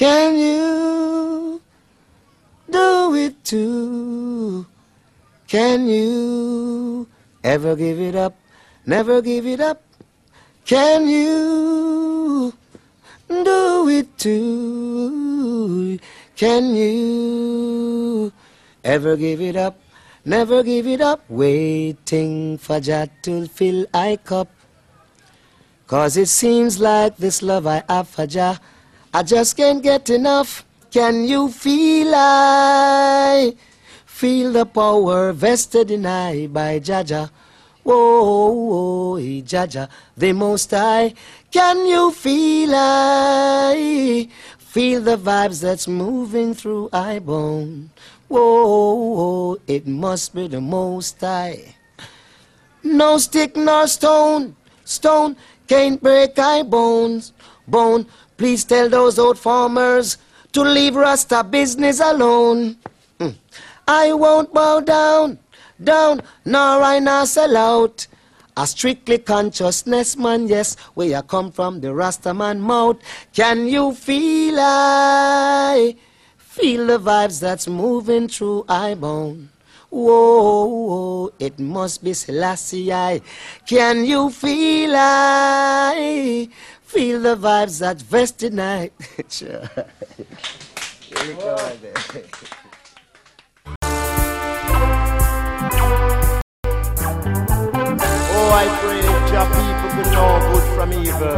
Can you do it too? Can you ever give it up? Never give it up? Can you do it too? Can you ever give it up? Never give it up? Waiting for Jah to fill I cup. Cause it seems like this love I have for Jah, I just can't get enough. Can you feel I feel the power vested in I by Jah Jah? Whoa, whoa, Jah Jah, the Most High. Can you feel I feel the vibes that's moving through I bone? Whoa, whoa, it must be the Most High. No stick nor stone, stone can't break I bones, bone. Please tell those old farmers to leave Rasta business alone. Mm. I won't bow down, down, nor I not sell out. A strictly consciousness man, yes, where I come from, the Rasta man mouth. Can you feel I? Feel the vibes that's moving through I bone. Whoa, whoa, it must be Selassie. I. Can you feel I? Feel the vibes that vested tonight. sure. Really go on. Oh, I pray your people could know good from evil